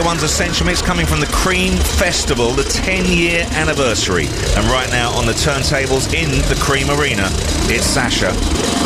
Radio 1's Essential Mix coming from the Cream Festival, the 10 year anniversary. And right now on the turntables in the Cream Arena, it's Sasha.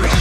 With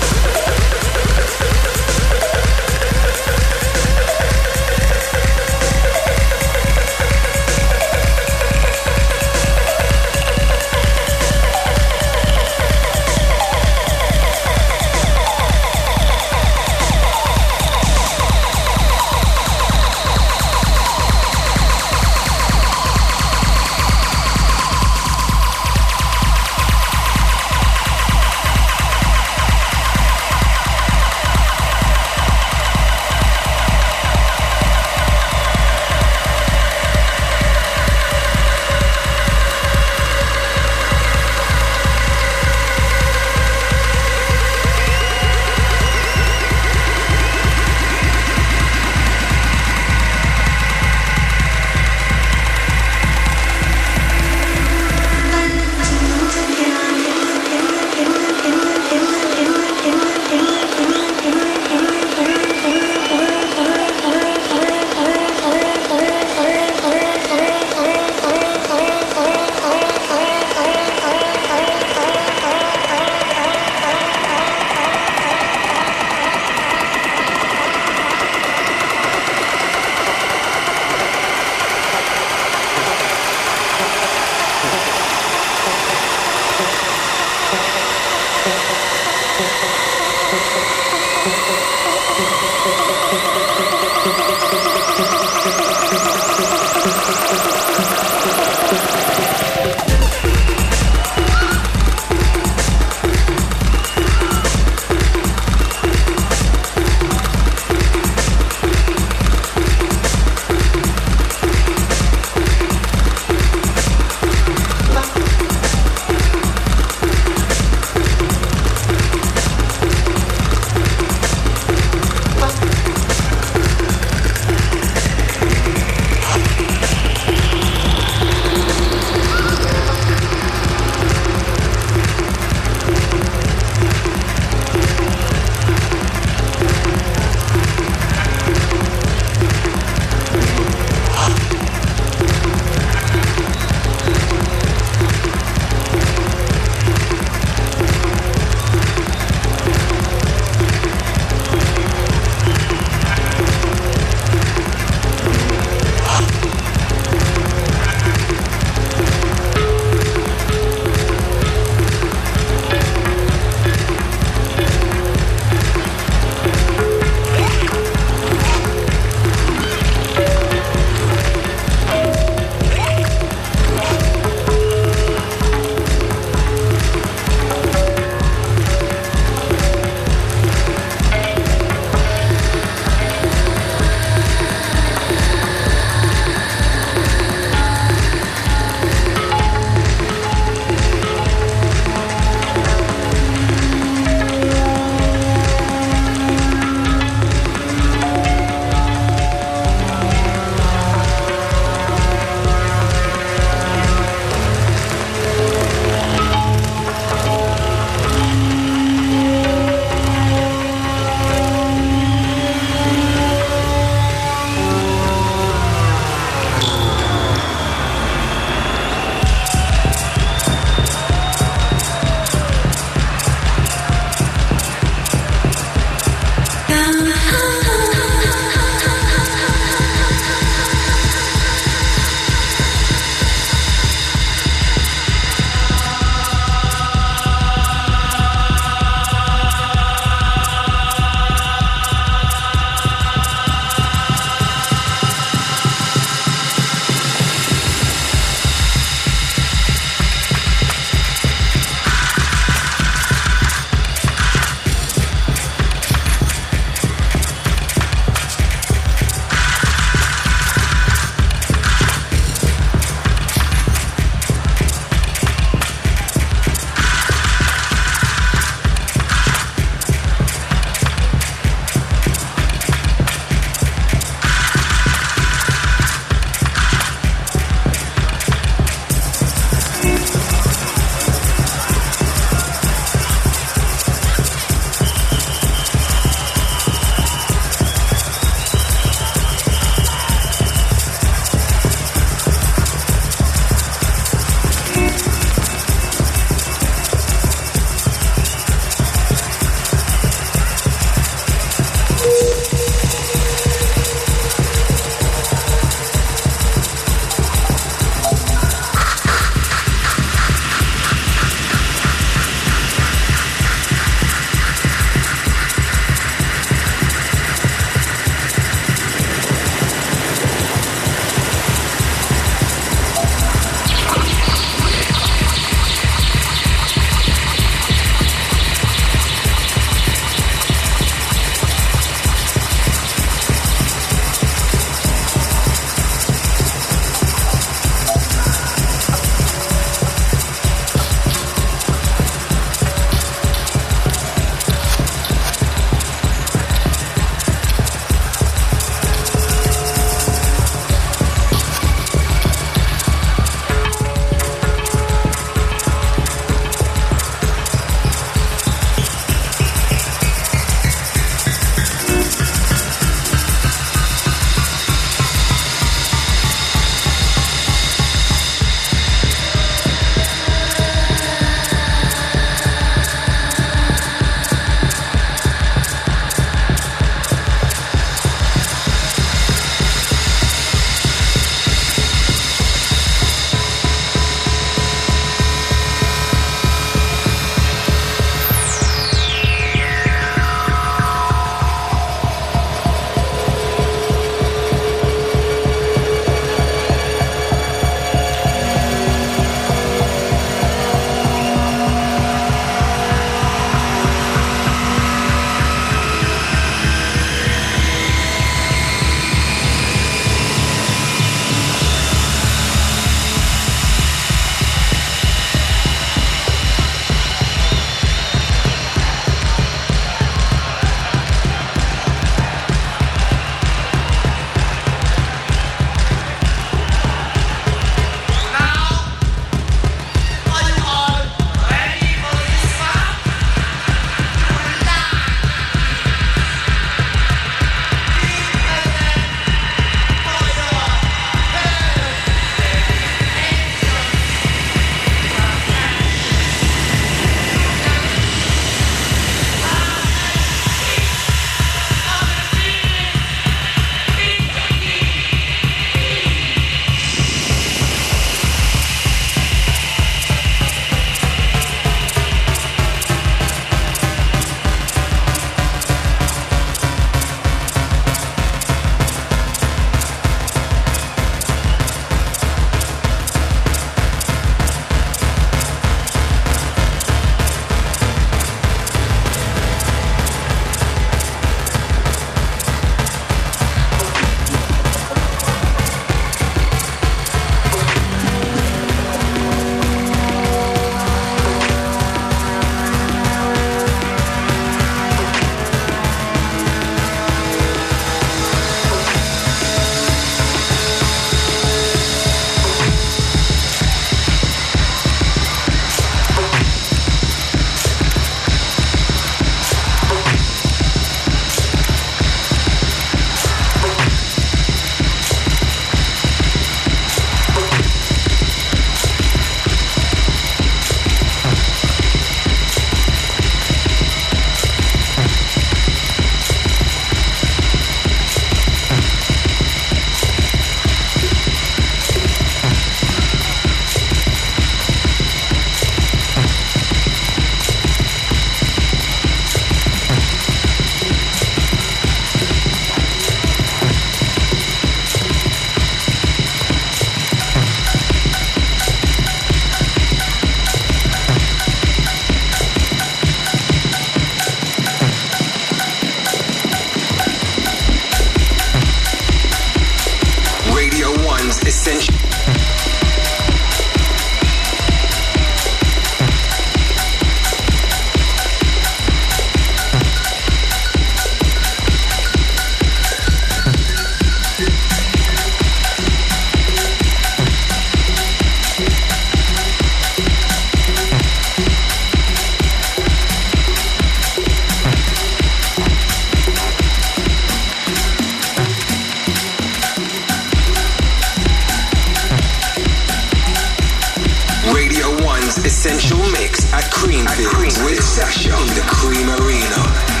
essential mix at Creamfields, with Sasha in the Cream Arena.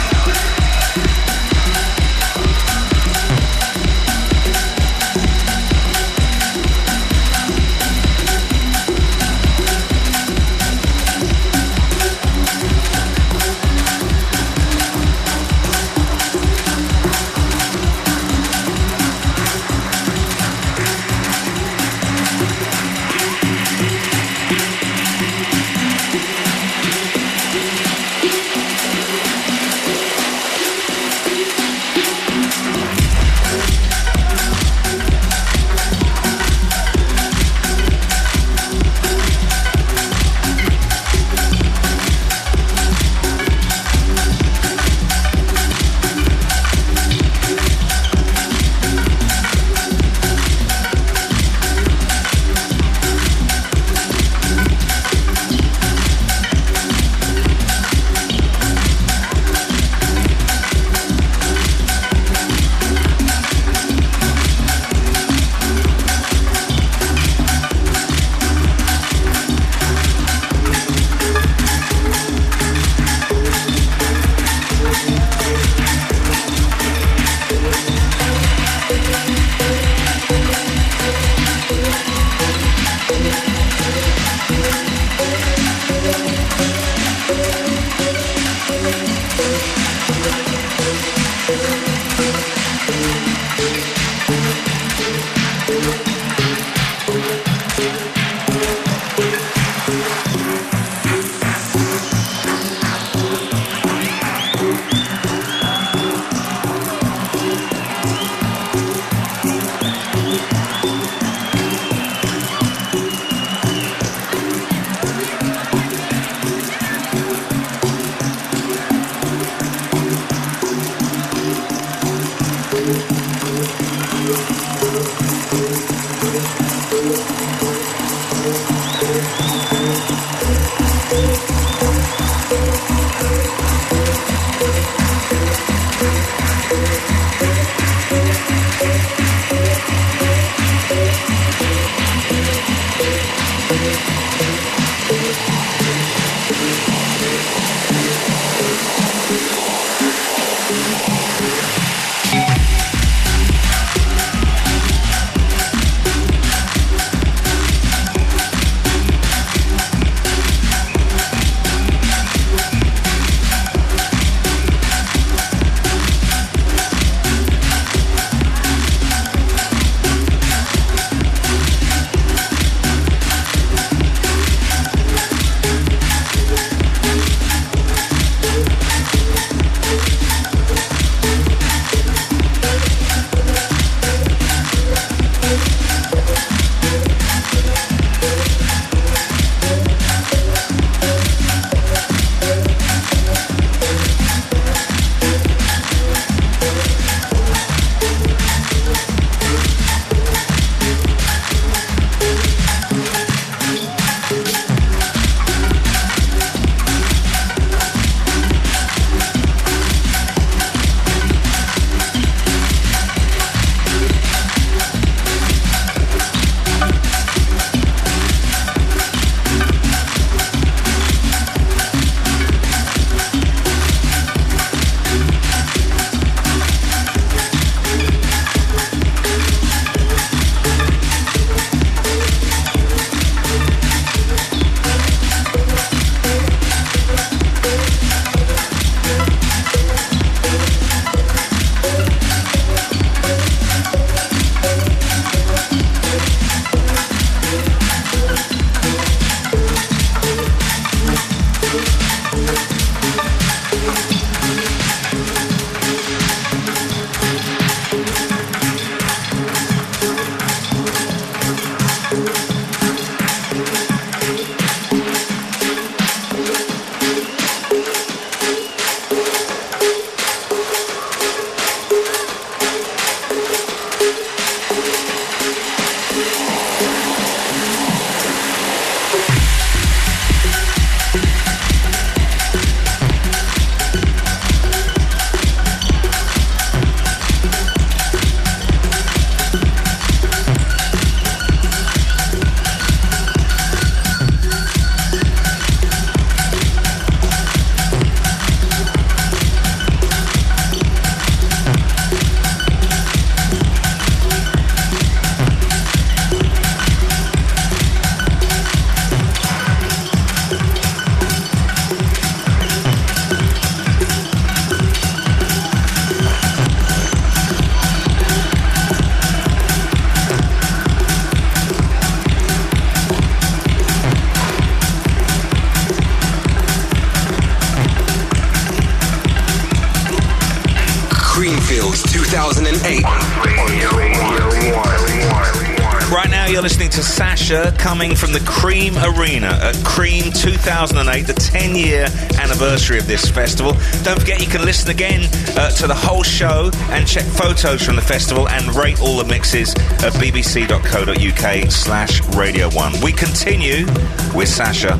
You're listening to Sasha coming from the Cream Arena at Cream 2008, the 10 year anniversary of this festival. Don't forget, you can listen again uh, to the whole show and check photos from the festival and rate all the mixes at bbc.co.uk slash Radio 1. We continue with Sasha.